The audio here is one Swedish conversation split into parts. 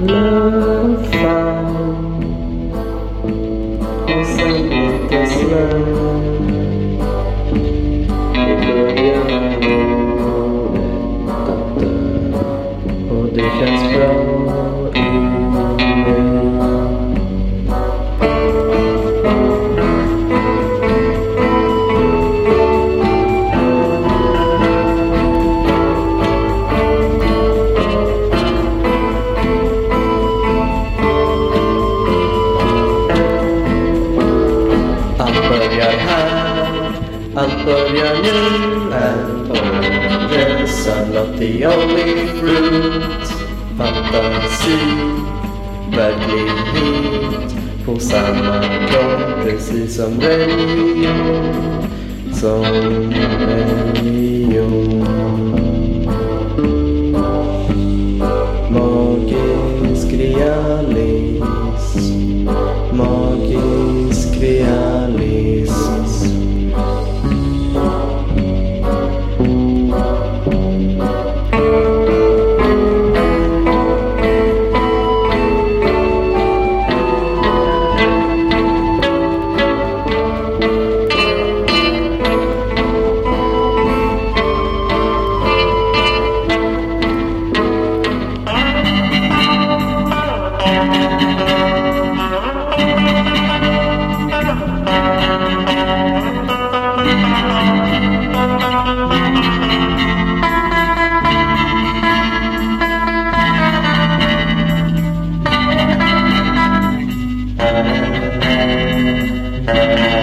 love found. Allt börjar här, allt börjar nu Här årets resan, not the only fruit Fantasi, verklighet på samma gång Precis som religion, som religion Magisk realism Magisk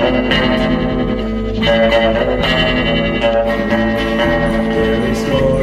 There is more